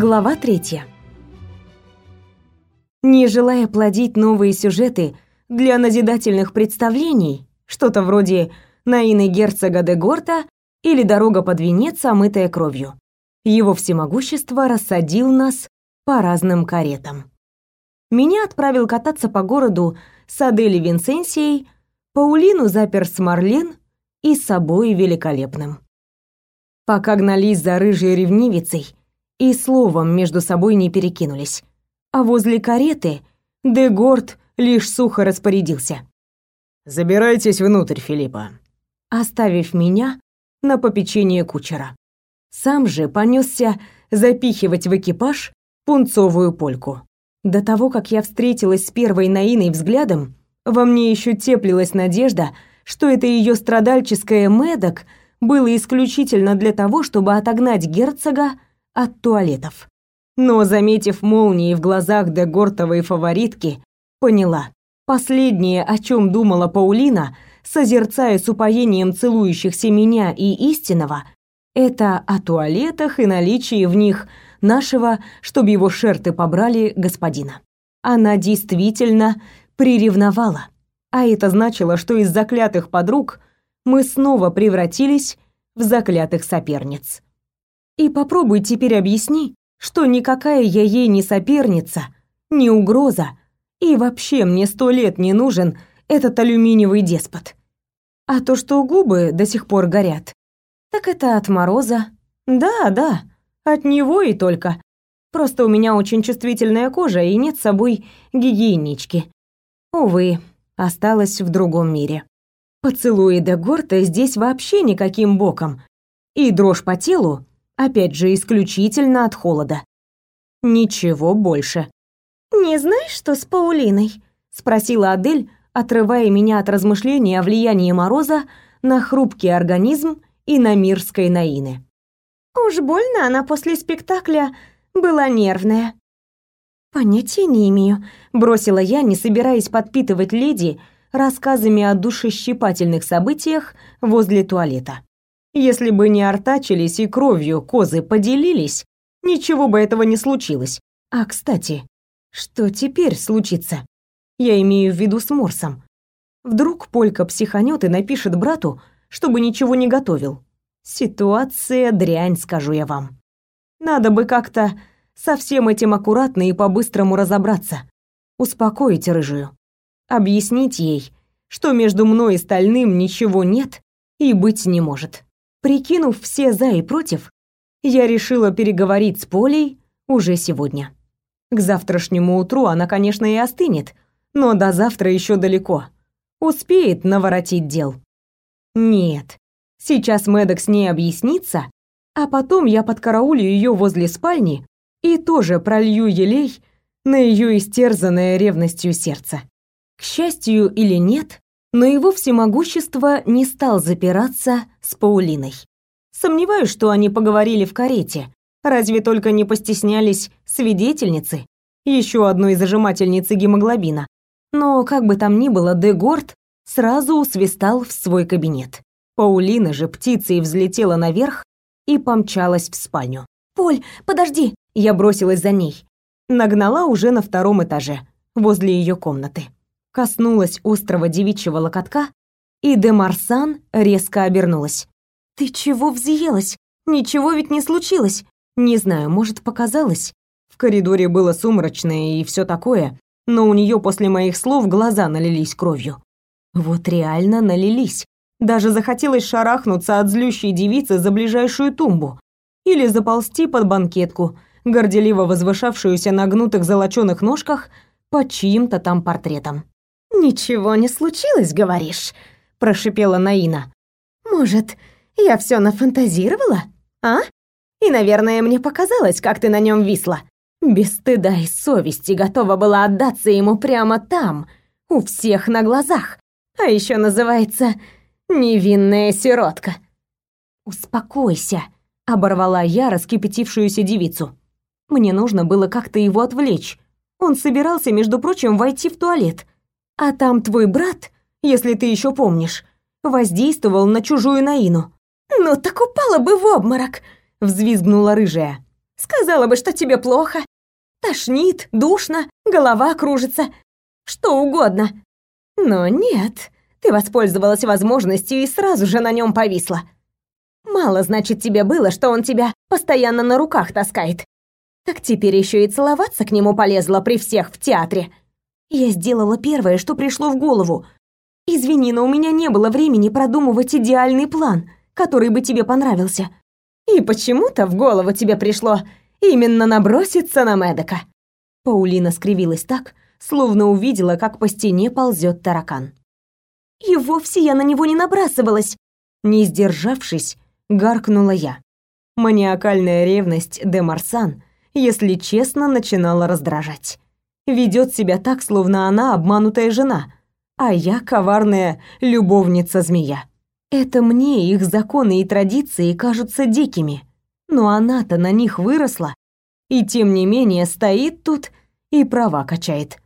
Глава третья. Не желая плодить новые сюжеты для назидательных представлений, что-то вроде «Наины герцога де Горта» или «Дорога под венец, омытая кровью», его всемогущество рассадил нас по разным каретам. Меня отправил кататься по городу с Адели Винсенсией, Паулину запер с Марлен и с собой великолепным. Пока гнались за рыжей ревнивицей, и словом между собой не перекинулись. А возле кареты Дегорд лишь сухо распорядился. «Забирайтесь внутрь, Филиппа», оставив меня на попечение кучера. Сам же понесся запихивать в экипаж пунцовую польку. До того, как я встретилась с первой Наиной взглядом, во мне еще теплилась надежда, что это ее страдальческое медок было исключительно для того, чтобы отогнать герцога от туалетов. Но, заметив молнии в глазах Дегортовой фаворитки, поняла. Последнее, о чем думала Паулина, созерцая с упоением целующихся меня и истинного, это о туалетах и наличии в них нашего, чтобы его шерты побрали, господина. Она действительно приревновала. А это значило, что из заклятых подруг мы снова превратились в заклятых соперниц. И попробуй теперь объясни, что никакая я ей не соперница, не угроза, и вообще мне сто лет не нужен этот алюминиевый деспот. А то, что губы до сих пор горят, так это от мороза. Да, да, от него и только. Просто у меня очень чувствительная кожа и нет с собой гигиенички. Увы, осталась в другом мире. Поцелуи де Горта здесь вообще никаким боком. И дрожь по телу Опять же, исключительно от холода. Ничего больше. «Не знаешь, что с Паулиной?» — спросила Адель, отрывая меня от размышления о влиянии мороза на хрупкий организм и на мирской Наины. «Уж больно она после спектакля была нервная». «Понятия не имею», — бросила я, не собираясь подпитывать леди рассказами о душещипательных событиях возле туалета. Если бы не артачились и кровью козы поделились, ничего бы этого не случилось. А, кстати, что теперь случится? Я имею в виду с Морсом. Вдруг Полька психанет и напишет брату, чтобы ничего не готовил. Ситуация дрянь, скажу я вам. Надо бы как-то со всем этим аккуратно и по-быстрому разобраться. Успокоить рыжую. Объяснить ей, что между мной и Стальным ничего нет и быть не может. Прикинув все за и против, я решила переговорить с Полей уже сегодня. К завтрашнему утру она, конечно, и остынет, но до завтра еще далеко. Успеет наворотить дел. Нет, сейчас Мэддок с ней объяснится, а потом я подкараулю ее возле спальни и тоже пролью елей на ее истерзанное ревностью сердце. К счастью или нет, но его всемогущество не стал запираться с Паулиной. Сомневаюсь, что они поговорили в карете, разве только не постеснялись свидетельницы, еще одной зажимательницы гемоглобина. Но как бы там ни было, Дегорд сразу усвистал в свой кабинет. Паулина же птицей взлетела наверх и помчалась в спальню. «Поль, подожди!» Я бросилась за ней. Нагнала уже на втором этаже, возле ее комнаты коснулась острого девичьего локотка, и де Марсан резко обернулась. «Ты чего взъелась? Ничего ведь не случилось!» Не знаю, может, показалось. В коридоре было сумрачно и все такое, но у нее после моих слов глаза налились кровью. Вот реально налились. Даже захотелось шарахнуться от злющей девицы за ближайшую тумбу или заползти под банкетку, горделиво возвышавшуюся на гнутых золочёных ножках под чьим-то там портретом. «Ничего не случилось, говоришь?» – прошипела Наина. «Может, я все нафантазировала, а? И, наверное, мне показалось, как ты на нем висла. Без стыда и совести готова была отдаться ему прямо там, у всех на глазах. А еще называется «невинная сиротка». «Успокойся», — оборвала я раскипятившуюся девицу. Мне нужно было как-то его отвлечь. Он собирался, между прочим, войти в туалет. А там твой брат, если ты еще помнишь, воздействовал на чужую Наину. Ну так упала бы в обморок, взвизгнула рыжая. Сказал Сказала бы, что тебе плохо. Тошнит, душно, голова кружится. Что угодно. Но нет, ты воспользовалась возможностью и сразу же на нем повисла. Мало, значит, тебе было, что он тебя постоянно на руках таскает. Так теперь еще и целоваться к нему полезла при всех в театре. Я сделала первое, что пришло в голову. Извини, но у меня не было времени продумывать идеальный план, который бы тебе понравился. И почему-то в голову тебе пришло именно наброситься на Медока. Паулина скривилась так, словно увидела, как по стене ползет таракан. И вовсе я на него не набрасывалась. Не сдержавшись, гаркнула я. Маниакальная ревность де Марсан, если честно, начинала раздражать. Ведет себя так, словно она обманутая жена, а я коварная любовница-змея. Это мне их законы и традиции кажутся дикими, но она-то на них выросла и тем не менее стоит тут и права качает.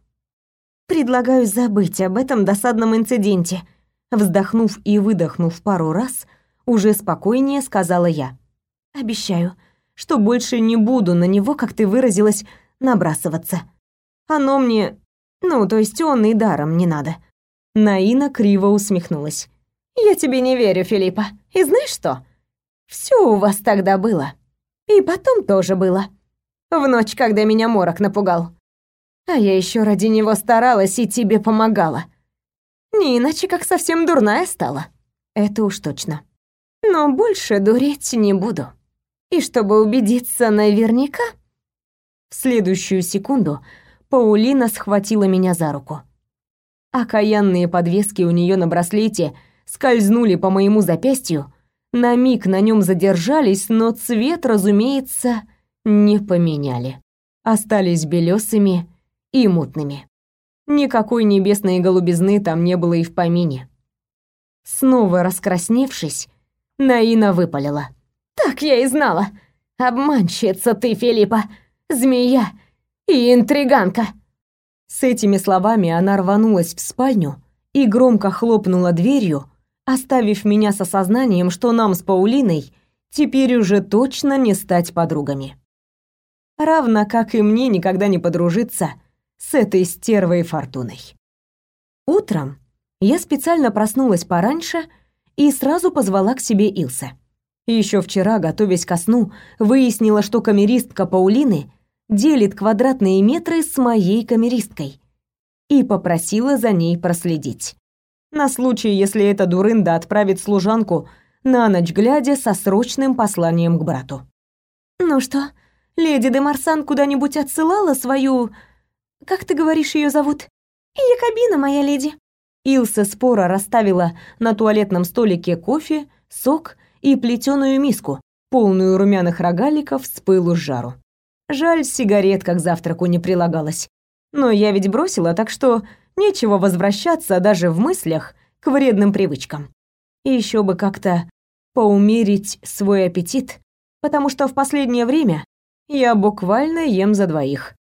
Предлагаю забыть об этом досадном инциденте. Вздохнув и выдохнув пару раз, уже спокойнее сказала я. Обещаю, что больше не буду на него, как ты выразилась, набрасываться. Оно мне, ну, то есть он и даром не надо. Наина криво усмехнулась. Я тебе не верю, Филиппа. И знаешь что? Все у вас тогда было. И потом тоже было. В ночь, когда меня морок напугал. А я еще ради него старалась и тебе помогала. Не иначе, как совсем дурная стала. Это уж точно. Но больше дуреть не буду. И чтобы убедиться наверняка... В следующую секунду Паулина схватила меня за руку. Окаянные подвески у нее на браслете — скользнули по моему запястью, на миг на нем задержались, но цвет, разумеется, не поменяли. Остались белесыми и мутными. Никакой небесной голубизны там не было и в помине. Снова раскрасневшись, Наина выпалила. «Так я и знала! Обманщица ты, Филиппа! Змея и интриганка!» С этими словами она рванулась в спальню и громко хлопнула дверью, оставив меня с осознанием, что нам с Паулиной теперь уже точно не стать подругами. Равно как и мне никогда не подружиться с этой стервой Фортуной. Утром я специально проснулась пораньше и сразу позвала к себе Илсе. Еще вчера, готовясь ко сну, выяснила, что камеристка Паулины делит квадратные метры с моей камеристкой и попросила за ней проследить на случай, если эта дурында отправит служанку на ночь глядя со срочным посланием к брату. «Ну что, леди де Марсан куда-нибудь отсылала свою... Как ты говоришь, ее зовут?» «Якобина, моя леди». Илса спора расставила на туалетном столике кофе, сок и плетеную миску, полную румяных рогаликов с пылу с жару. Жаль, сигарет как завтраку не прилагалось. Но я ведь бросила, так что Нечего возвращаться даже в мыслях к вредным привычкам. И еще бы как-то поумерить свой аппетит, потому что в последнее время я буквально ем за двоих.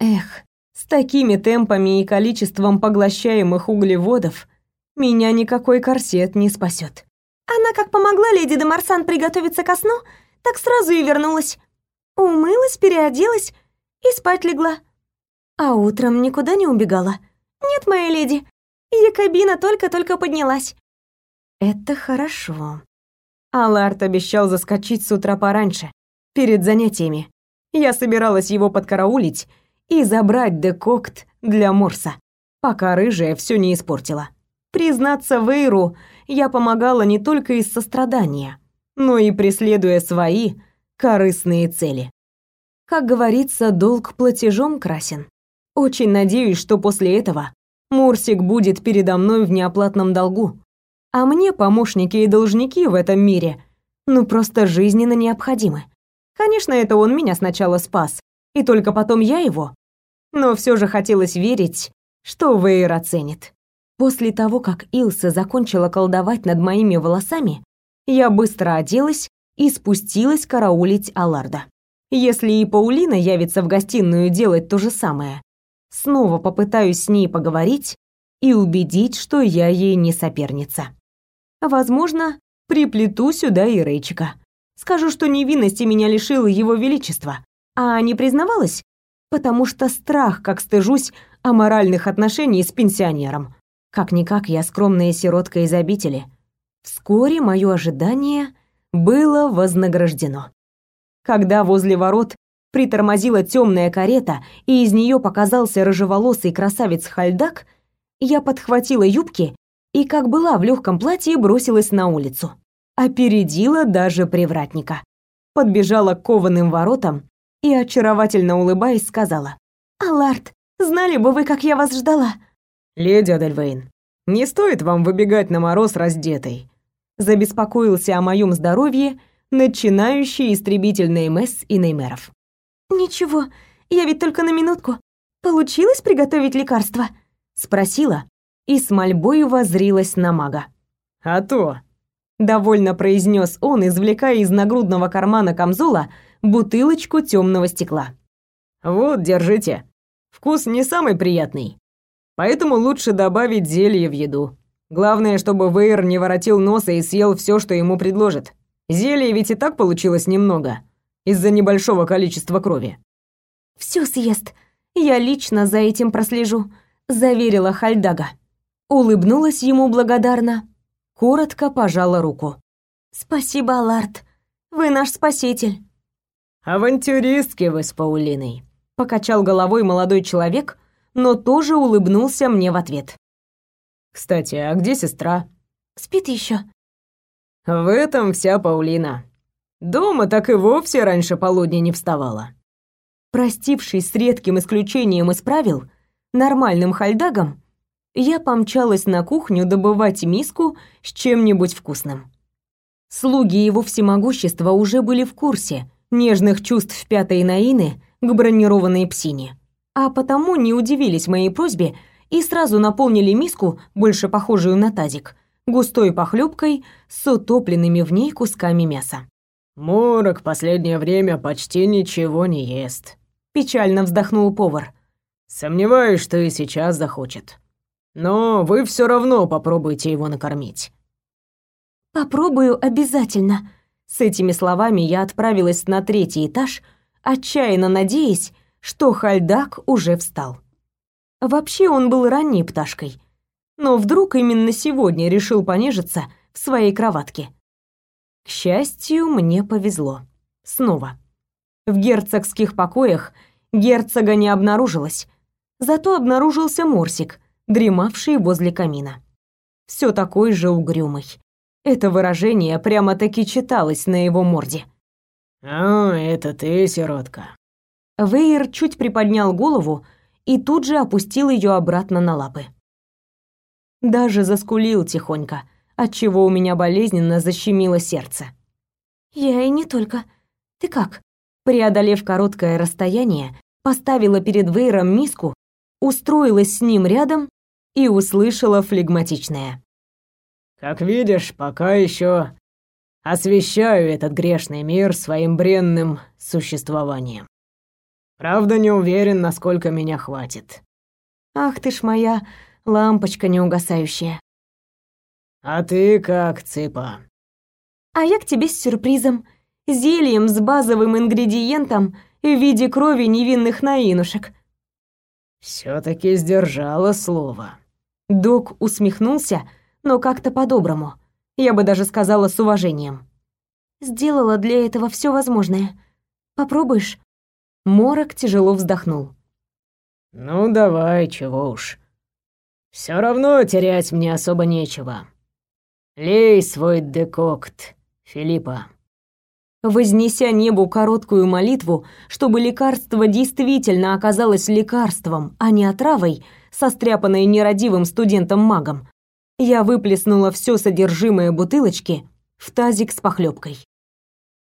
Эх, с такими темпами и количеством поглощаемых углеводов меня никакой корсет не спасет. Она как помогла леди де Марсан приготовиться ко сну, так сразу и вернулась. Умылась, переоделась и спать легла. А утром никуда не убегала. «Нет, моя леди, Якобина только-только поднялась». «Это хорошо». Аларт обещал заскочить с утра пораньше, перед занятиями. Я собиралась его подкараулить и забрать декокт для Морса, пока рыжая все не испортила. Признаться Вейру, я помогала не только из сострадания, но и преследуя свои корыстные цели. Как говорится, долг платежом красен. Очень надеюсь, что после этого Мурсик будет передо мной в неоплатном долгу. А мне помощники и должники в этом мире ну просто жизненно необходимы. Конечно, это он меня сначала спас, и только потом я его. Но все же хотелось верить, что Вейр оценит. После того, как Илса закончила колдовать над моими волосами, я быстро оделась и спустилась караулить Аларда. Если и Паулина явится в гостиную делать то же самое, снова попытаюсь с ней поговорить и убедить, что я ей не соперница. Возможно, приплету сюда и Рейчика. Скажу, что невинности меня лишило его величество, А не признавалась? Потому что страх, как стыжусь, аморальных отношений с пенсионером. Как-никак я скромная сиротка из обители. Вскоре мое ожидание было вознаграждено. Когда возле ворот притормозила темная карета, и из нее показался рыжеволосый красавец Хальдак, я подхватила юбки и, как была в легком платье, бросилась на улицу. Опередила даже привратника. Подбежала к кованым воротам и, очаровательно улыбаясь, сказала. «Аларт, знали бы вы, как я вас ждала!» «Леди Адельвейн, не стоит вам выбегать на мороз раздетой!» Забеспокоился о моем здоровье начинающий истребитель Неймес и Неймеров. «Ничего, я ведь только на минутку. Получилось приготовить лекарство?» Спросила и с мольбой возрилась на мага. «А то!» — довольно произнес он, извлекая из нагрудного кармана камзола бутылочку темного стекла. «Вот, держите. Вкус не самый приятный. Поэтому лучше добавить зелье в еду. Главное, чтобы Вейер не воротил носа и съел все, что ему предложат. Зелья ведь и так получилось немного, из-за небольшого количества крови». «Все съест. Я лично за этим прослежу», — заверила Хальдага. Улыбнулась ему благодарно, коротко пожала руку. «Спасибо, Аларт. Вы наш спаситель». «Авантюристки вы с Паулиной», — покачал головой молодой человек, но тоже улыбнулся мне в ответ. «Кстати, а где сестра?» «Спит еще. «В этом вся Паулина. Дома так и вовсе раньше полудня не вставала». Простившись с редким исключением из правил, нормальным хальдагом, я помчалась на кухню добывать миску с чем-нибудь вкусным. Слуги его всемогущества уже были в курсе нежных чувств пятой Наины к бронированной псине, а потому не удивились моей просьбе и сразу наполнили миску, больше похожую на тазик, густой похлебкой с утопленными в ней кусками мяса. «Морок последнее время почти ничего не ест», — печально вздохнул повар. «Сомневаюсь, что и сейчас захочет. Но вы все равно попробуйте его накормить». «Попробую обязательно». С этими словами я отправилась на третий этаж, отчаянно надеясь, что Хальдак уже встал. Вообще он был ранней пташкой, но вдруг именно сегодня решил понежиться в своей кроватке. К счастью, мне повезло. Снова. В герцогских покоях герцога не обнаружилось, зато обнаружился Морсик, дремавший возле камина. Все такой же угрюмый. Это выражение прямо-таки читалось на его морде. «А, это ты, сиротка». Вейер чуть приподнял голову и тут же опустил ее обратно на лапы. Даже заскулил тихонько, отчего у меня болезненно защемило сердце. «Я и не только. Ты как?» Преодолев короткое расстояние, поставила перед Вейром миску, устроилась с ним рядом и услышала флегматичное. «Как видишь, пока еще освещаю этот грешный мир своим бренным существованием. Правда, не уверен, насколько меня хватит». «Ах ты ж моя лампочка неугасающая». «А ты как, Цыпа?» «А я к тебе с сюрпризом, зельем с базовым ингредиентом в виде крови невинных наинушек». «Всё-таки сдержала слово», Док усмехнулся, но как-то по-доброму. Я бы даже сказала с уважением. Сделала для этого все возможное. Попробуешь? Морок тяжело вздохнул. Ну давай, чего уж. Все равно терять мне особо нечего. Лей свой декокт, Филиппа. Вознеся небу короткую молитву, чтобы лекарство действительно оказалось лекарством, а не отравой, состряпанной нерадивым студентом-магом, я выплеснула все содержимое бутылочки в тазик с похлебкой.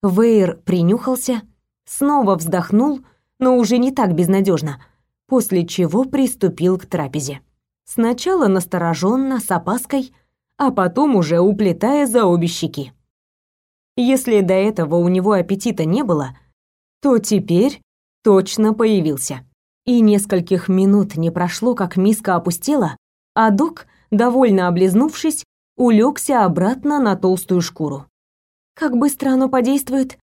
Вейер принюхался, снова вздохнул, но уже не так безнадежно, после чего приступил к трапезе. Сначала настороженно, с опаской, а потом уже уплетая за обе щеки. Если до этого у него аппетита не было, то теперь точно появился и нескольких минут не прошло, как миска опустела, а док, довольно облизнувшись, улегся обратно на толстую шкуру. Как быстро оно подействует?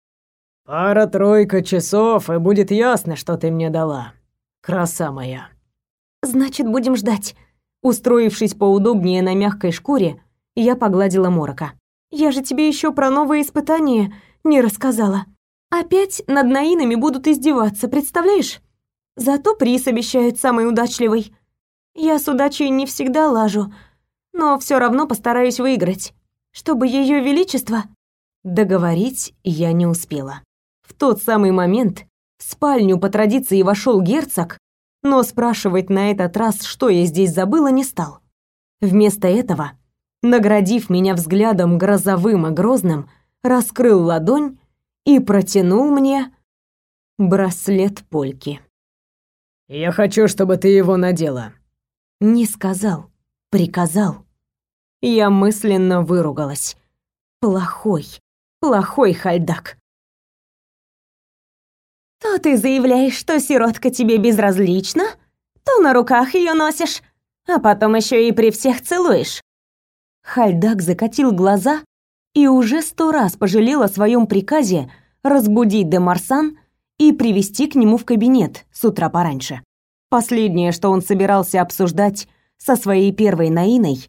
Пара-тройка часов, и будет ясно, что ты мне дала, краса моя. Значит, будем ждать. Устроившись поудобнее на мягкой шкуре, я погладила Морока. Я же тебе еще про новые испытания не рассказала. Опять над наинами будут издеваться, представляешь? Зато приз обещают самый удачливый. Я с удачей не всегда лажу, но все равно постараюсь выиграть, чтобы ее величество договорить я не успела. В тот самый момент в спальню по традиции вошел герцог, но спрашивать на этот раз, что я здесь забыла, не стал. Вместо этого, наградив меня взглядом грозовым и грозным, раскрыл ладонь и протянул мне браслет польки. «Я хочу, чтобы ты его надела». Не сказал, приказал. Я мысленно выругалась. Плохой, плохой хальдак. То ты заявляешь, что сиротка тебе безразлична, то на руках ее носишь, а потом еще и при всех целуешь. Хальдак закатил глаза и уже сто раз пожалел о своем приказе разбудить де Марсан и привести к нему в кабинет с утра пораньше. Последнее, что он собирался обсуждать со своей первой Наиной,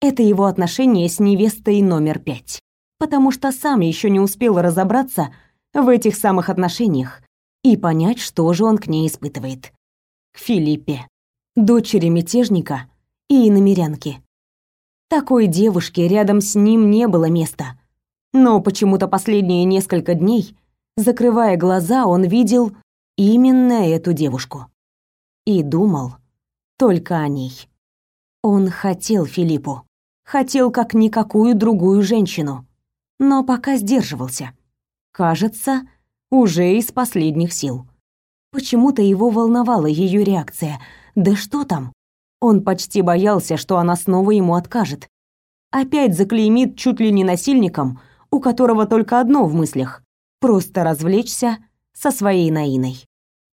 это его отношения с невестой номер пять, потому что сам еще не успел разобраться в этих самых отношениях и понять, что же он к ней испытывает. К Филиппе, дочери мятежника и иномерянки. Такой девушке рядом с ним не было места. Но почему-то последние несколько дней, закрывая глаза, он видел именно эту девушку. И думал только о ней. Он хотел Филиппу. Хотел как никакую другую женщину. Но пока сдерживался. Кажется, уже из последних сил. Почему-то его волновала ее реакция. Да что там? Он почти боялся, что она снова ему откажет. Опять заклеймит чуть ли не насильником, у которого только одно в мыслях — просто развлечься со своей Наиной.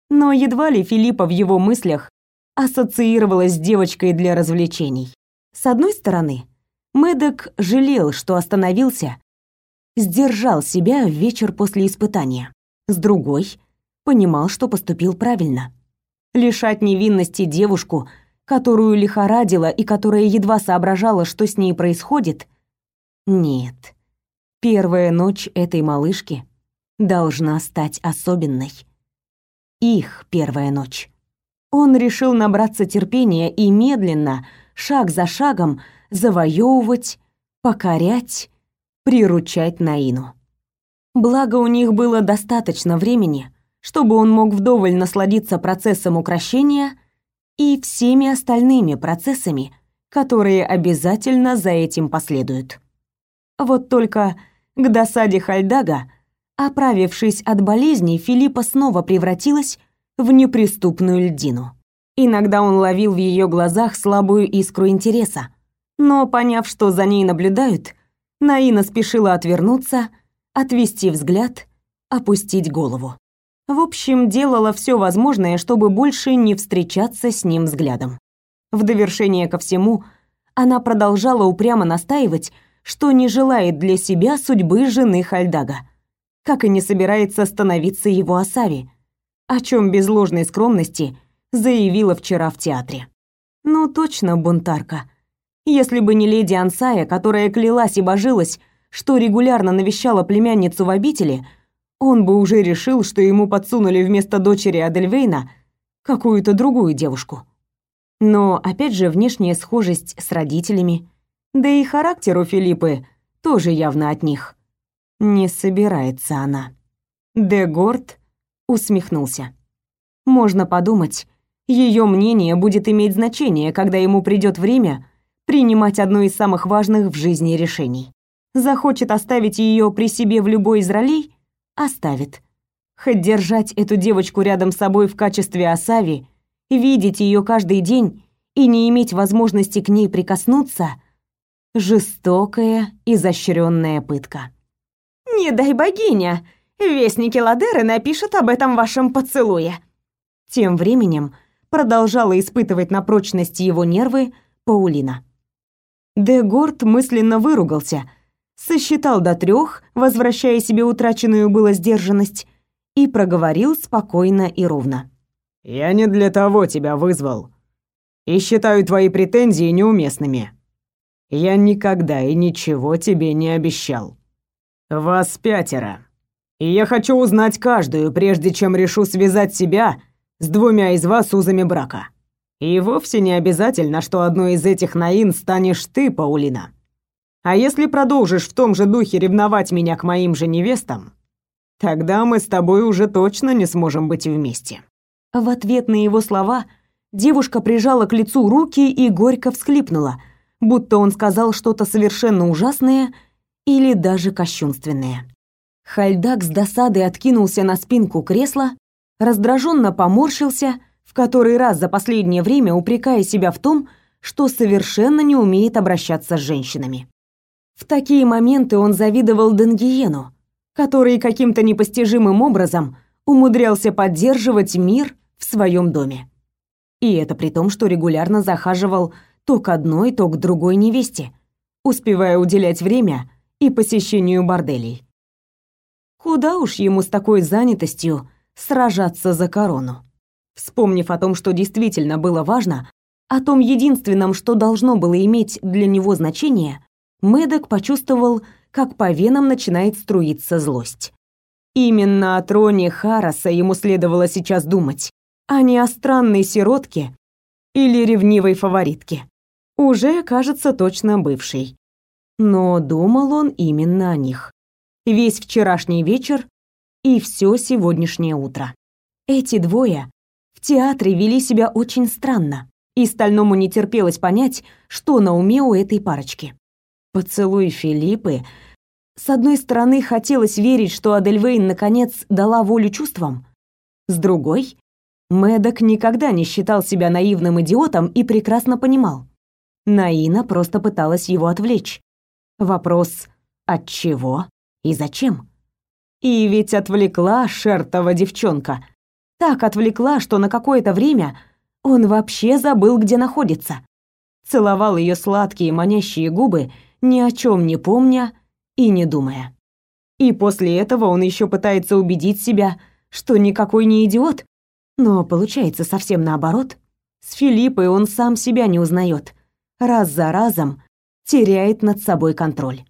Но едва ли Филиппа в его мыслях ассоциировалась с девочкой для развлечений. С одной стороны, Мэддок жалел, что остановился, сдержал себя в вечер после испытания. С другой, понимал, что поступил правильно. Лишать невинности девушку, которую лихорадила и которая едва соображала, что с ней происходит? Нет. Первая ночь этой малышки должна стать особенной. Их первая ночь. Он решил набраться терпения и медленно, шаг за шагом, завоевывать, покорять, приручать Наину. Благо у них было достаточно времени, чтобы он мог вдоволь насладиться процессом укрощения и всеми остальными процессами, которые обязательно за этим последуют. Вот только к досаде Хальдага, оправившись от болезни, Филиппа снова превратилась в неприступную льдину. Иногда он ловил в ее глазах слабую искру интереса, но, поняв, что за ней наблюдают, Наина спешила отвернуться отвести взгляд, опустить голову. В общем, делала все возможное, чтобы больше не встречаться с ним взглядом. В довершение ко всему, она продолжала упрямо настаивать, что не желает для себя судьбы жены Хальдага, как и не собирается становиться его Асави, о чем без ложной скромности заявила вчера в театре. Ну точно бунтарка. Если бы не леди Ансая, которая клялась и божилась, что регулярно навещала племянницу в обители, он бы уже решил, что ему подсунули вместо дочери Адельвейна какую-то другую девушку. Но опять же внешняя схожесть с родителями, да и характер у Филиппы тоже явно от них. Не собирается она. Дегорд усмехнулся. Можно подумать, ее мнение будет иметь значение, когда ему придет время принимать одно из самых важных в жизни решений. Захочет оставить ее при себе в любой из ролей – оставит. Хоть держать эту девочку рядом с собой в качестве осави, видеть ее каждый день и не иметь возможности к ней прикоснуться – жестокая, изощренная пытка. «Не дай богиня! Вестники Ладеры напишут об этом вашем поцелуе!» Тем временем продолжала испытывать на прочность его нервы Паулина. Дегорд мысленно выругался – сосчитал до трех, возвращая себе утраченную было сдержанность, и проговорил спокойно и ровно. «Я не для того тебя вызвал. И считаю твои претензии неуместными. Я никогда и ничего тебе не обещал. Вас пятеро. И я хочу узнать каждую, прежде чем решу связать себя с двумя из вас узами брака. И вовсе не обязательно, что одной из этих наин станешь ты, Паулина. А если продолжишь в том же духе ревновать меня к моим же невестам, тогда мы с тобой уже точно не сможем быть вместе. В ответ на его слова девушка прижала к лицу руки и горько всхлипнула, будто он сказал что-то совершенно ужасное или даже кощунственное. Хальдак с досадой откинулся на спинку кресла, раздраженно поморщился, в который раз за последнее время упрекая себя в том, что совершенно не умеет обращаться с женщинами. В такие моменты он завидовал Денгиену, который каким-то непостижимым образом умудрялся поддерживать мир в своем доме. И это при том, что регулярно захаживал то к одной, то к другой невесте, успевая уделять время и посещению борделей. Куда уж ему с такой занятостью сражаться за корону? Вспомнив о том, что действительно было важно, о том единственном, что должно было иметь для него значение, Мэддок почувствовал, как по венам начинает струиться злость. Именно о троне Хараса ему следовало сейчас думать, а не о странной сиротке или ревнивой фаворитке. Уже, кажется, точно бывшей. Но думал он именно о них. Весь вчерашний вечер и все сегодняшнее утро. Эти двое в театре вели себя очень странно, и Стальному не терпелось понять, что на уме у этой парочки. Поцелуй Филиппы с одной стороны, хотелось верить, что Адельвейн наконец дала волю чувствам. С другой, Мэддок никогда не считал себя наивным идиотом и прекрасно понимал. Наина просто пыталась его отвлечь. Вопрос «от чего и зачем?» И ведь отвлекла шертова девчонка. Так отвлекла, что на какое-то время он вообще забыл, где находится. Целовал ее сладкие манящие губы, ни о чем не помня и не думая. И после этого он еще пытается убедить себя, что никакой не идиот, но получается совсем наоборот. С Филиппой он сам себя не узнает. Раз за разом теряет над собой контроль.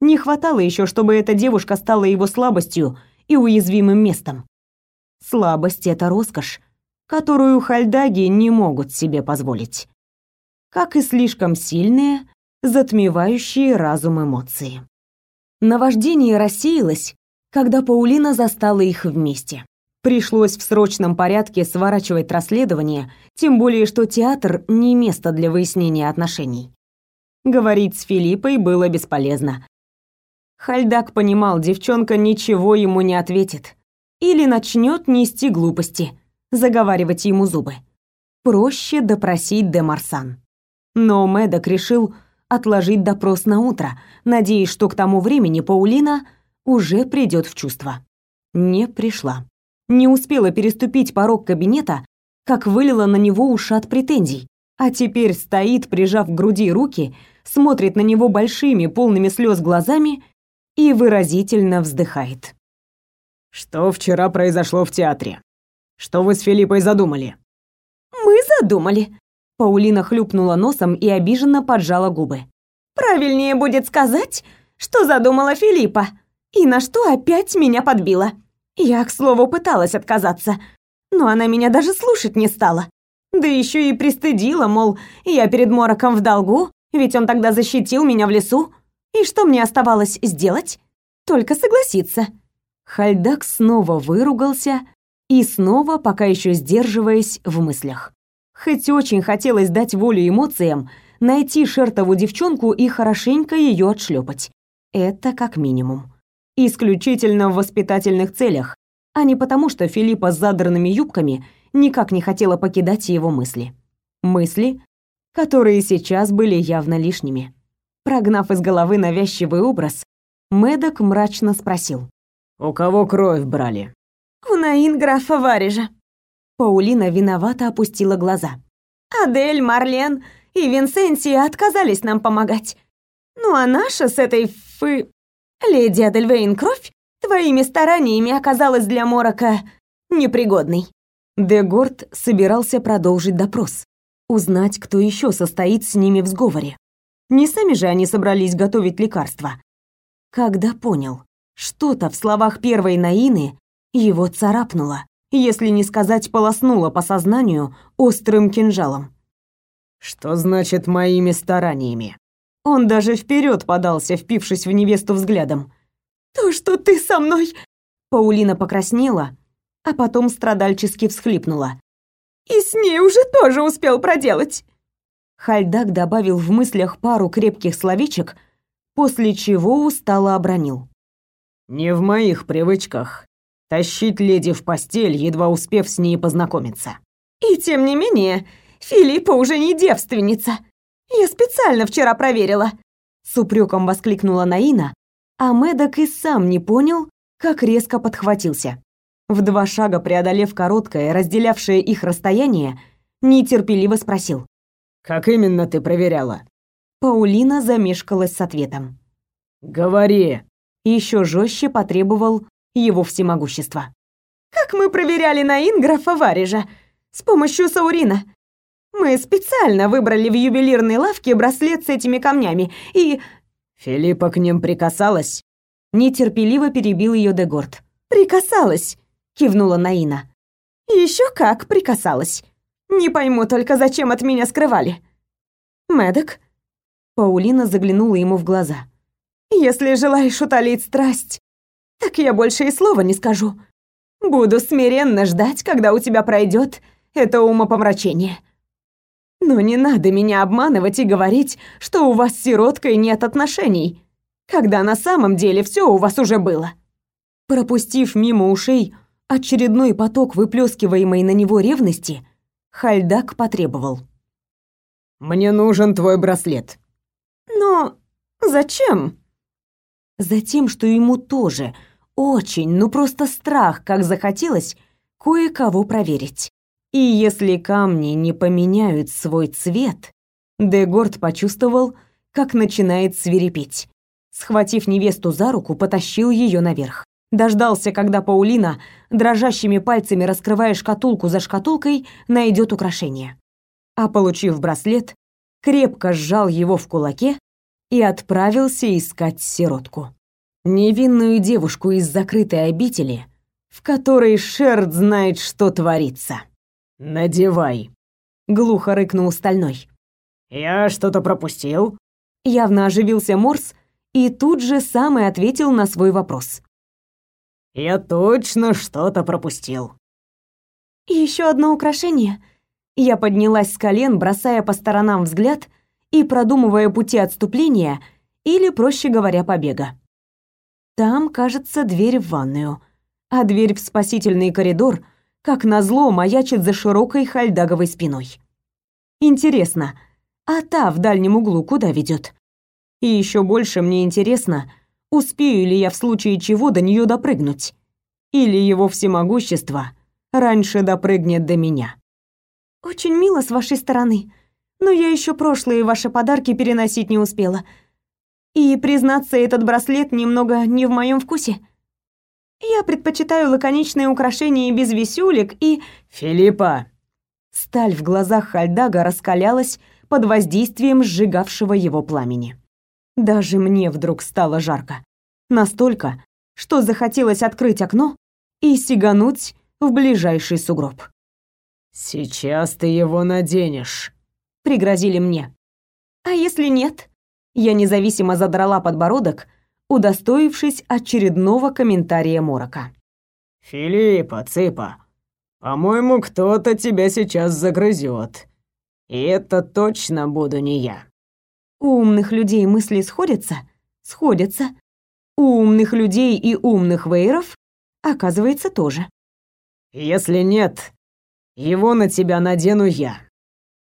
Не хватало еще, чтобы эта девушка стала его слабостью и уязвимым местом. Слабость — это роскошь, которую хальдаги не могут себе позволить. Как и слишком сильные, затмевающие разум эмоции. Наваждение рассеялось, когда Паулина застала их вместе. Пришлось в срочном порядке сворачивать расследование, тем более что театр не место для выяснения отношений. Говорить с Филиппой было бесполезно. Хальдак понимал, девчонка ничего ему не ответит. Или начнет нести глупости, заговаривать ему зубы. Проще допросить де Марсан. Но Мэддок решил отложить допрос на утро, надеясь, что к тому времени Паулина уже придет в чувство. Не пришла не успела переступить порог кабинета, как вылила на него ушат претензий, а теперь стоит, прижав к груди руки, смотрит на него большими, полными слез глазами и выразительно вздыхает. «Что вчера произошло в театре? Что вы с Филиппой задумали?» «Мы задумали», — Паулина хлюпнула носом и обиженно поджала губы. «Правильнее будет сказать, что задумала Филиппа, и на что опять меня подбила». Я, к слову, пыталась отказаться, но она меня даже слушать не стала. Да еще и пристыдила, мол, я перед Мороком в долгу, ведь он тогда защитил меня в лесу. И что мне оставалось сделать? Только согласиться. Хальдак снова выругался и снова, пока еще сдерживаясь в мыслях. Хоть очень хотелось дать волю эмоциям, найти шертову девчонку и хорошенько ее отшлепать. Это как минимум исключительно в воспитательных целях, а не потому, что Филиппа с задранными юбками никак не хотела покидать его мысли. Мысли, которые сейчас были явно лишними. Прогнав из головы навязчивый образ, Мэддок мрачно спросил. «У кого кровь брали?» «У Наин графа Варежа». Паулина виновато опустила глаза. «Адель, Марлен и Винсенсия отказались нам помогать. Ну а наша с этой фы... Леди Адельвейн кровь Твоими стараниями оказалась для Морока непригодной. Дегорд собирался продолжить допрос, узнать, кто еще состоит с ними в сговоре. Не сами же они собрались готовить лекарства. Когда понял, что-то в словах первой Наины его царапнуло, если не сказать полоснуло по сознанию острым кинжалом. Что значит моими стараниями? Он даже вперед подался, впившись в невесту взглядом. То, что ты со мной. Паулина покраснела, а потом страдальчески всхлипнула. И с ней уже тоже успел проделать. Хальдак добавил в мыслях пару крепких словечек, после чего устало обронил. «Не в моих привычках тащить леди в постель, едва успев с ней познакомиться». «И тем не менее, Филиппа уже не девственница. Я специально вчера проверила», — с упреком воскликнула Наина, а Мэддок и сам не понял, как резко подхватился. В два шага преодолев короткое, разделявшее их расстояние, нетерпеливо спросил. «Как именно ты проверяла?» Паулина замешкалась с ответом. «Говори!» Еще жестче потребовал его всемогущества. «Как мы проверяли на Инграфа Варежа? С помощью Саурина. Мы специально выбрали в ювелирной лавке браслет с этими камнями и...» «Филиппа к ним прикасалась?» Нетерпеливо перебил ее Дегорд. «Прикасалась!» — кивнула Наина. «Еще как прикасалась. Не пойму только, зачем от меня скрывали». «Мэддок?» Паулина заглянула ему в глаза. «Если желаешь утолить страсть, так я больше и слова не скажу. Буду смиренно ждать, когда у тебя пройдет это умопомрачение. Но не надо меня обманывать и говорить, что у вас с сироткой нет отношений, когда на самом деле все у вас уже было». Пропустив мимо ушей очередной поток выплескиваемой на него ревности, Хальдак потребовал. «Мне нужен твой браслет». «Но зачем?» Затем, что ему тоже очень, ну просто страх, как захотелось кое-кого проверить. И если камни не поменяют свой цвет, Дегорд почувствовал, как начинает свирепеть. Схватив невесту за руку, потащил ее наверх. Дождался, когда Паулина, дрожащими пальцами раскрывая шкатулку за шкатулкой, найдет украшение. А получив браслет, крепко сжал его в кулаке и отправился искать сиротку. Невинную девушку из закрытой обители, в которой Шерд знает, что творится. «Надевай», — глухо рыкнул Стальной. «Я что-то пропустил?» Явно оживился Морс и тут же сам и ответил на свой вопрос. «Я точно что-то пропустил». «Еще одно украшение». Я поднялась с колен, бросая по сторонам взгляд и продумывая пути отступления или, проще говоря, побега. Там, кажется, дверь в ванную, а дверь в спасительный коридор — как назло, маячит за широкой хальдаговой спиной. Интересно, а та в дальнем углу куда ведет? И еще больше мне интересно, успею ли я в случае чего до нее допрыгнуть? Или его всемогущество раньше допрыгнет до меня? Очень мило с вашей стороны, но я еще прошлые ваши подарки переносить не успела. И, признаться, этот браслет немного не в моем вкусе. Я предпочитаю лаконичные украшения без висюлек и... Филиппа!» Сталь в глазах Хальдага раскалялась под воздействием сжигавшего его пламени. Даже мне вдруг стало жарко. Настолько, что захотелось открыть окно и сигануть в ближайший сугроб. «Сейчас ты его наденешь», — пригрозили мне. «А если нет?» Я независимо задрала подбородок удостоившись очередного комментария Морока. «Филиппа, цыпа, по-моему, кто-то тебя сейчас загрызет. И это точно буду не я». У умных людей мысли сходятся? Сходятся. У умных людей и умных вейров, оказывается, тоже. «Если нет, его на тебя надену я».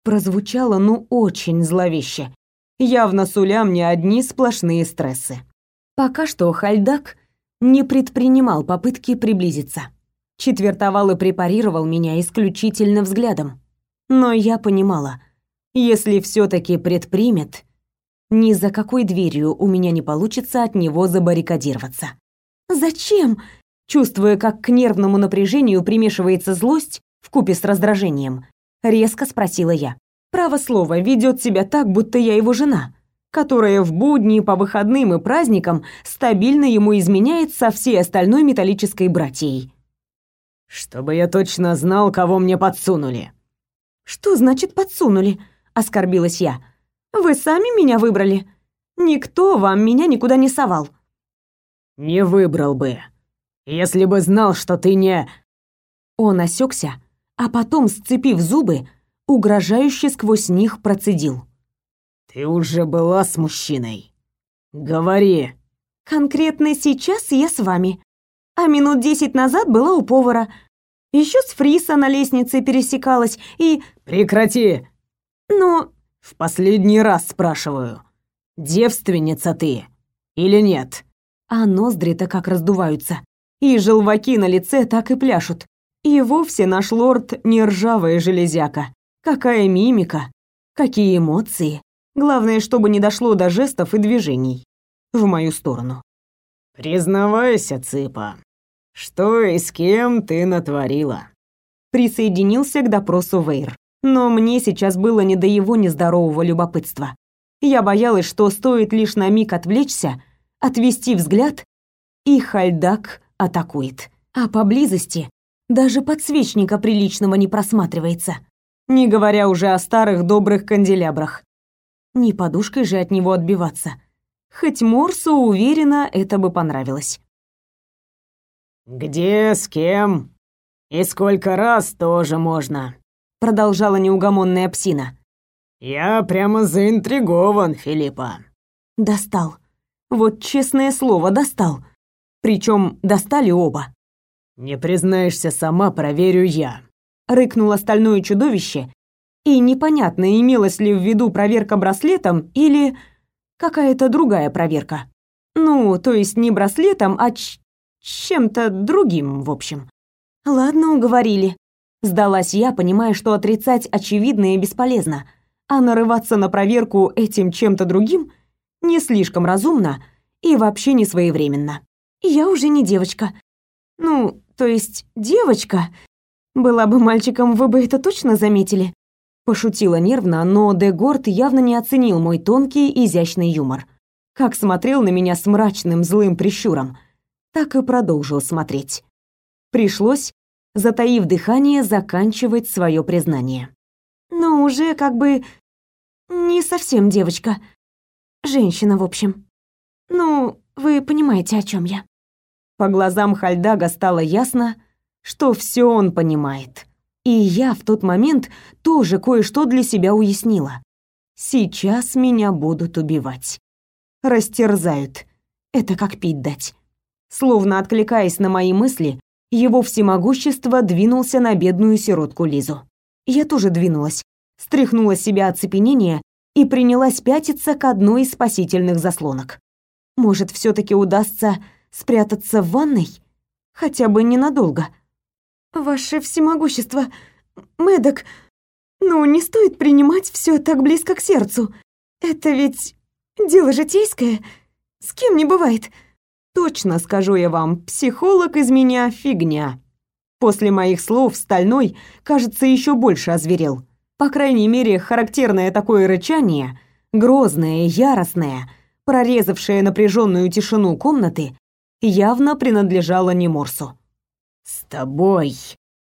Прозвучало ну очень зловеще, явно суля мне одни сплошные стрессы. Пока что Хальдак не предпринимал попытки приблизиться. Четвертовал и препарировал меня исключительно взглядом. Но я понимала, если все таки предпримет, ни за какой дверью у меня не получится от него забаррикадироваться. Зачем? Чувствуя, как к нервному напряжению примешивается злость вкупе с раздражением, резко спросила я. Право слово, ведет себя так, будто я его жена, которая в будни, по выходным и праздникам стабильно ему изменяет со всей остальной металлической братьей. «Чтобы я точно знал, кого мне подсунули». «Что значит подсунули?» — оскорбилась я. «Вы сами меня выбрали. Никто вам меня никуда не совал». «Не выбрал бы, если бы знал, что ты не...» Он осекся, а потом, сцепив зубы, угрожающе сквозь них процедил. «Ты уже была с мужчиной. Говори». «Конкретно сейчас я с вами а минут десять назад была у повара. Еще с Фриса на лестнице пересекалась и... Прекрати! Но... В последний раз спрашиваю. Девственница ты или нет? А ноздри-то как раздуваются. И желваки на лице так и пляшут. И вовсе наш лорд не ржавая железяка. Какая мимика, какие эмоции. Главное, чтобы не дошло до жестов и движений. В мою сторону. «Признавайся, Цыпа, что и с кем ты натворила?» Присоединился к допросу Вейр. Но мне сейчас было не до его нездорового любопытства. Я боялась, что стоит лишь на миг отвлечься, отвести взгляд, и Хальдак атакует. А поблизости даже подсвечника приличного не просматривается, не говоря уже о старых добрых канделябрах. Не подушкой же от него отбиваться. Хоть Морсу, уверена, это бы понравилось. «Где, с кем и сколько раз тоже можно», — продолжала неугомонная псина. «Я прямо заинтригован, Филиппа». Достал. Вот честное слово, достал. Причем достали оба. «Не признаешься сама, проверю я», — рыкнуло стальное чудовище, и непонятно, имелась ли в виду проверка браслетом или какая-то другая проверка. Ну, то есть не браслетом, а чем-то другим, в общем. Ладно, уговорили. Сдалась я, понимая, что отрицать очевидное бесполезно, а нарываться на проверку этим чем-то другим не слишком разумно и вообще не своевременно. Я уже не девочка. Ну, то есть девочка. Была бы мальчиком, вы бы это точно заметили. Пошутила нервно, но Дегорд явно не оценил мой тонкий, изящный юмор. Как смотрел на меня с мрачным, злым прищуром – так и продолжил смотреть. Пришлось, затаив дыхание, заканчивать свое признание. Но уже как бы не совсем девочка. Женщина, в общем. Ну, вы понимаете, о чем я. По глазам Хальдага стало ясно, что все он понимает. И я в тот момент тоже кое-что для себя уяснила. Сейчас меня будут убивать. Растерзают. Это как пить дать. Словно откликаясь на мои мысли, его всемогущество двинулся на бедную сиротку Лизу. Я тоже двинулась, стряхнула с себя оцепенение и принялась пятиться к одной из спасительных заслонок. Может, все таки удастся спрятаться в ванной? Хотя бы ненадолго. «Ваше всемогущество, Мэддок, ну не стоит принимать все так близко к сердцу. Это ведь дело житейское, с кем не бывает». Точно скажу я вам, психолог из меня фигня. После моих слов Стальной, кажется, еще больше озверел. По крайней мере, характерное такое рычание, грозное, яростное, прорезавшее напряженную тишину комнаты, явно принадлежало не Морсу. «С тобой,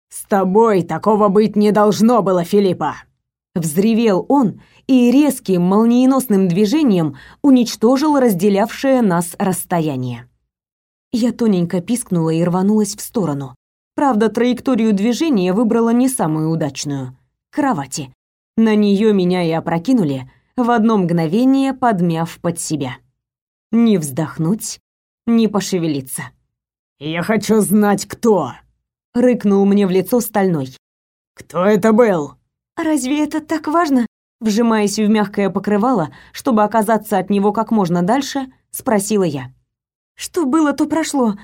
с тобой такого быть не должно было, Филиппа!» Взревел он и резким молниеносным движением уничтожил разделявшее нас расстояние. Я тоненько пискнула и рванулась в сторону. Правда, траекторию движения выбрала не самую удачную — кровати. На нее меня и опрокинули, в одно мгновение подмяв под себя. Не вздохнуть, не пошевелиться. «Я хочу знать, кто!» — рыкнул мне в лицо стальной. «Кто это был?» «Разве это так важно?» Вжимаясь в мягкое покрывало, чтобы оказаться от него как можно дальше, спросила я. Что было, то прошло.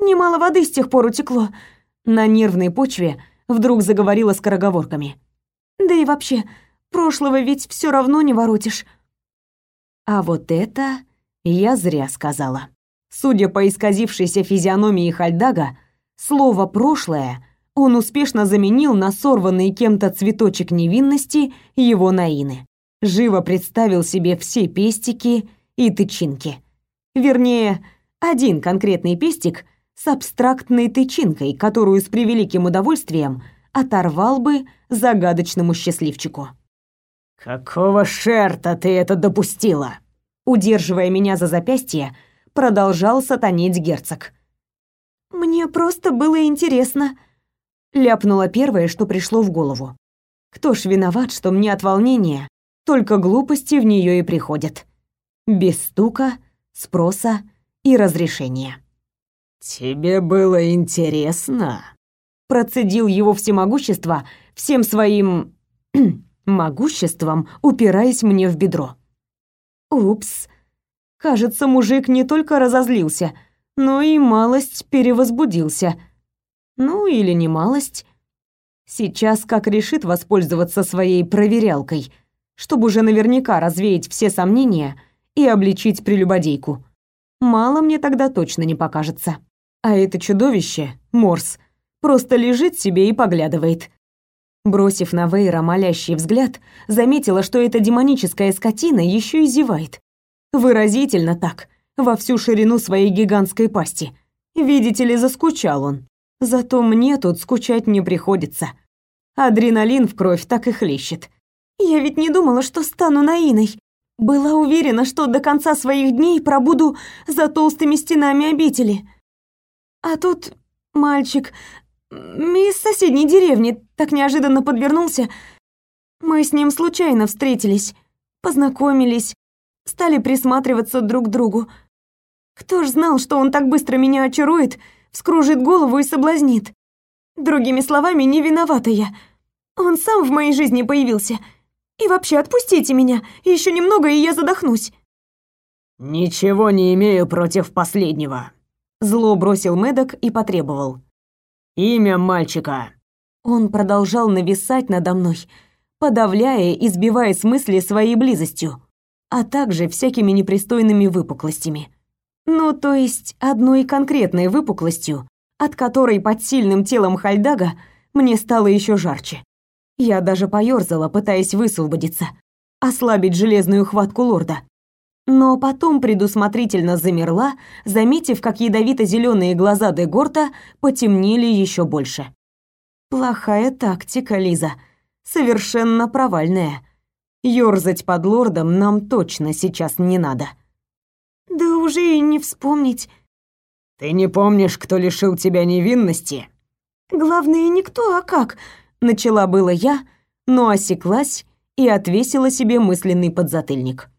Немало воды с тех пор утекло. На нервной почве вдруг заговорила скороговорками. Да и вообще, прошлого ведь все равно не воротишь. А вот это я зря сказала. Судя по исказившейся физиономии Хальдага, слово «прошлое» он успешно заменил на сорванный кем-то цветочек невинности его Наины. Живо представил себе все пестики и тычинки. Вернее, один конкретный пестик с абстрактной тычинкой, которую с превеликим удовольствием оторвал бы загадочному счастливчику. «Какого шерта ты это допустила?» Удерживая меня за запястье, продолжал сатанеть герцог. «Мне просто было интересно», — ляпнула первое, что пришло в голову. «Кто ж виноват, что мне от волнения только глупости в нее и приходят? Без стука, спроса и разрешения». «Тебе было интересно?» Процедил его всемогущество всем своим могуществом, упираясь мне в бедро. Упс. Кажется, мужик не только разозлился, но и малость перевозбудился. Ну или не малость. Сейчас как решит воспользоваться своей проверялкой, чтобы уже наверняка развеять все сомнения и обличить прелюбодейку. Мало мне тогда точно не покажется. А это чудовище, Морс, просто лежит себе и поглядывает. Бросив на Вейра молящий взгляд, заметила, что эта демоническая скотина еще и зевает. Выразительно так, во всю ширину своей гигантской пасти. Видите ли, заскучал он. Зато мне тут скучать не приходится. Адреналин в кровь так и хлещет. Я ведь не думала, что стану Наиной. Была уверена, что до конца своих дней пробуду за толстыми стенами обители. А тут мальчик из соседней деревни так неожиданно подвернулся. Мы с ним случайно встретились, познакомились, стали присматриваться друг к другу. Кто ж знал, что он так быстро меня очарует, вскружит голову и соблазнит? Другими словами, не виновата я. Он сам в моей жизни появился. И вообще, отпустите меня, еще немного, и я задохнусь. Ничего не имею против последнего, Зло бросил Медок и потребовал. «Имя мальчика». Он продолжал нависать надо мной, подавляя и сбивая с мысли своей близостью, а также всякими непристойными выпуклостями. Ну, то есть одной конкретной выпуклостью, от которой под сильным телом Хальдага мне стало еще жарче. Я даже поёрзала, пытаясь высвободиться, ослабить железную хватку лорда но потом предусмотрительно замерла, заметив, как ядовито зеленые глаза Дегорта потемнели еще больше. Плохая тактика, Лиза. Совершенно провальная. Ёрзать под лордом нам точно сейчас не надо. Да уже и не вспомнить. Ты не помнишь, кто лишил тебя невинности? Главное, никто, а как? Начала было я, но осеклась и отвесила себе мысленный подзатыльник.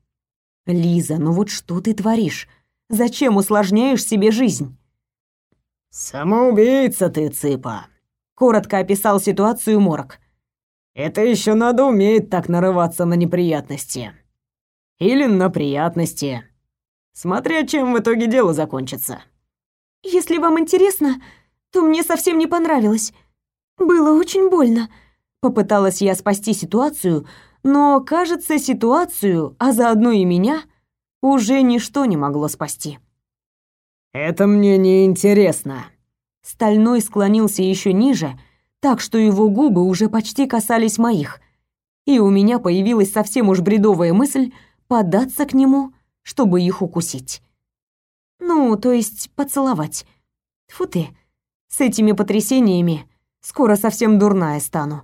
Лиза, ну вот что ты творишь? Зачем усложняешь себе жизнь? Самоубийца ты, цыпа, коротко описал ситуацию Морок. Это еще надо уметь так нарываться на неприятности. Или на приятности. Смотря чем в итоге дело закончится. Если вам интересно, то мне совсем не понравилось. Было очень больно. Попыталась я спасти ситуацию, но, кажется, ситуацию, а заодно и меня, уже ничто не могло спасти. «Это мне не интересно. Стальной склонился еще ниже, так что его губы уже почти касались моих, и у меня появилась совсем уж бредовая мысль податься к нему, чтобы их укусить. Ну, то есть поцеловать. Фу ты, с этими потрясениями скоро совсем дурная стану.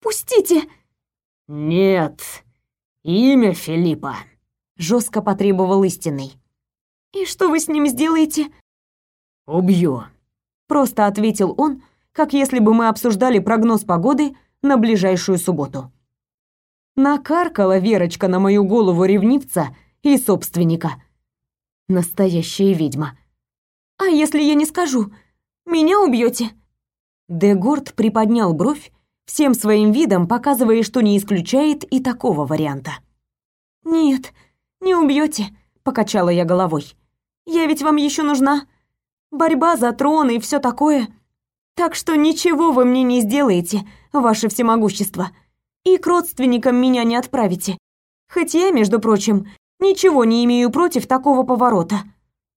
«Пустите!» «Нет, имя Филиппа», — жестко потребовал истинный. «И что вы с ним сделаете?» «Убью», — просто ответил он, как если бы мы обсуждали прогноз погоды на ближайшую субботу. Накаркала Верочка на мою голову ревнивца и собственника. Настоящая ведьма. «А если я не скажу? Меня убьете?» Дегорд приподнял бровь, всем своим видом показывая, что не исключает и такого варианта. «Нет, не убьете», — покачала я головой. «Я ведь вам еще нужна. Борьба за трон и все такое. Так что ничего вы мне не сделаете, ваше всемогущество. И к родственникам меня не отправите. Хоть я, между прочим, ничего не имею против такого поворота.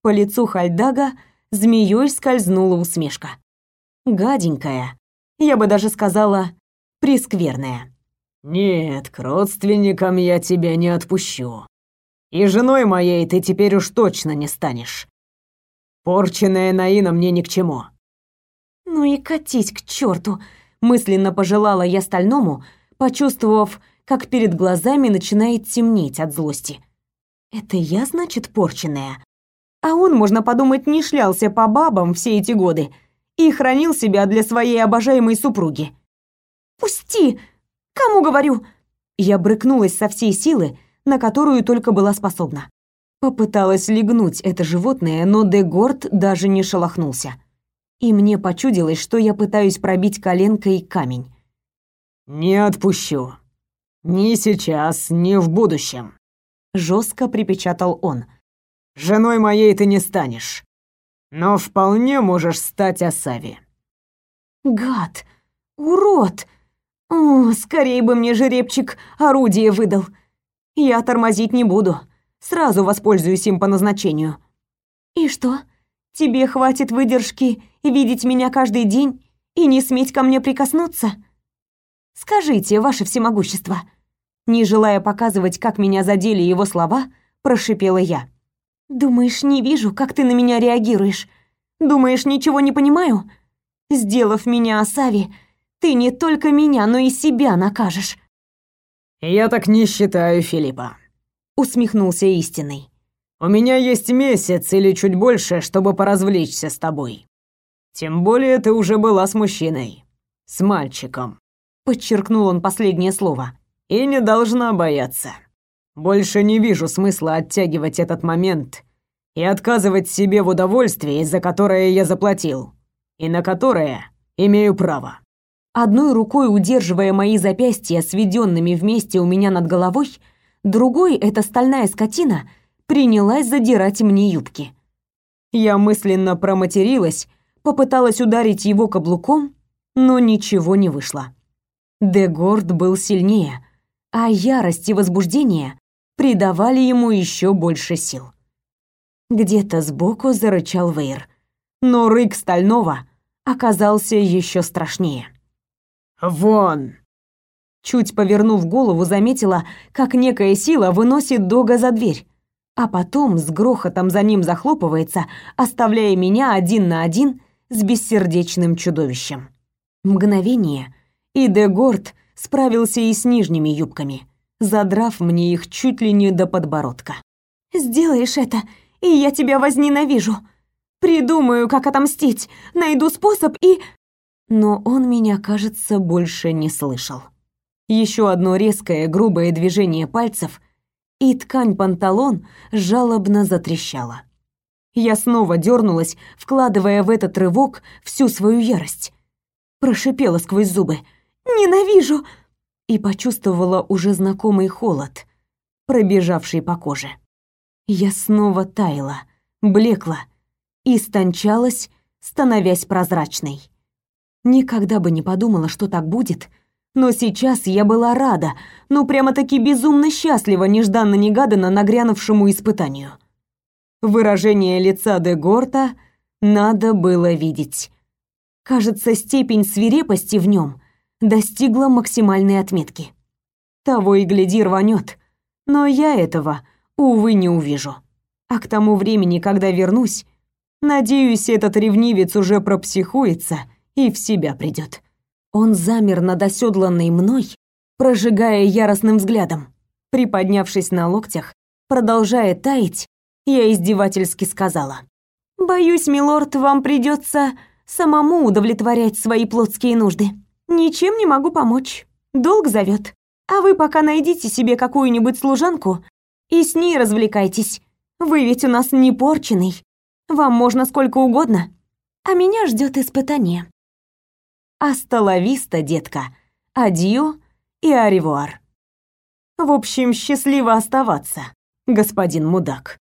По лицу Хальдага змеей скользнула усмешка. Гаденькая, я бы даже сказала, прескверная. «Нет, к родственникам я тебя не отпущу. И женой моей ты теперь уж точно не станешь. Порченная Наина мне ни к чему». «Ну и катить к черту!» — мысленно пожелала я стальному, почувствовав, как перед глазами начинает темнеть от злости. «Это я, значит, порченная?» А он, можно подумать, не шлялся по бабам все эти годы и хранил себя для своей обожаемой супруги. «Пусти! Кому говорю?» Я брыкнулась со всей силы, на которую только была способна. Попыталась легнуть это животное, но Дегорд даже не шелохнулся. И мне почудилось, что я пытаюсь пробить коленкой камень. «Не отпущу. Ни сейчас, ни в будущем», — жестко припечатал он. «Женой моей ты не станешь, но вполне можешь стать Асави». «Гад! Урод! О, скорее бы мне жеребчик орудие выдал. Я тормозить не буду, сразу воспользуюсь им по назначению». «И что, тебе хватит выдержки видеть меня каждый день и не сметь ко мне прикоснуться?» Скажите, ваше всемогущество, не желая показывать, как меня задели его слова, прошипела я. Думаешь, не вижу, как ты на меня реагируешь? Думаешь, ничего не понимаю? Сделав меня Асави, ты не только меня, но и себя накажешь. Я так не считаю, Филиппа, усмехнулся истинный. У меня есть месяц или чуть больше, чтобы поразвлечься с тобой. Тем более ты уже была с мужчиной, с мальчиком подчеркнул он последнее слово. И не должна бояться. Больше не вижу смысла оттягивать этот момент и отказывать себе в удовольствии, за которое я заплатил, и на которое имею право. Одной рукой удерживая мои запястья, сведенными вместе у меня над головой, другой эта стальная скотина принялась задирать мне юбки. Я мысленно проматерилась, попыталась ударить его каблуком, но ничего не вышло. Дегорд был сильнее, а ярость и возбуждение придавали ему еще больше сил. Где-то сбоку зарычал Вейр, но рык стального оказался еще страшнее. «Вон!» Чуть повернув голову, заметила, как некая сила выносит Дога за дверь, а потом с грохотом за ним захлопывается, оставляя меня один на один с бессердечным чудовищем. Мгновение, и Дегорд справился и с нижними юбками, задрав мне их чуть ли не до подбородка. «Сделаешь это, и я тебя возненавижу. Придумаю, как отомстить, найду способ и...» Но он меня, кажется, больше не слышал. Еще одно резкое, грубое движение пальцев, и ткань панталон жалобно затрещала. Я снова дернулась, вкладывая в этот рывок всю свою ярость. Прошипела сквозь зубы — Ненавижу!» И почувствовала уже знакомый холод, пробежавший по коже. Я снова таяла, блекла, истончалась, становясь прозрачной. Никогда бы не подумала, что так будет, но сейчас я была рада, ну прямо-таки безумно счастлива нежданно-негаданно нагрянувшему испытанию. Выражение лица де Горта надо было видеть. Кажется, степень свирепости в нем достигла максимальной отметки. Того и гляди рванет, но я этого, увы, не увижу. А к тому времени, когда вернусь, надеюсь, этот ревнивец уже пропсихуется и в себя придет. Он замер над оседланной мной, прожигая яростным взглядом. Приподнявшись на локтях, продолжая таять, я издевательски сказала. «Боюсь, милорд, вам придется самому удовлетворять свои плотские нужды». Ничем не могу помочь. Долг зовет. А вы пока найдите себе какую-нибудь служанку и с ней развлекайтесь. Вы ведь у нас не порченый. Вам можно сколько угодно. А меня ждет испытание. Асталависта, детка. Адио и аревуар. В общем, счастливо оставаться, господин мудак.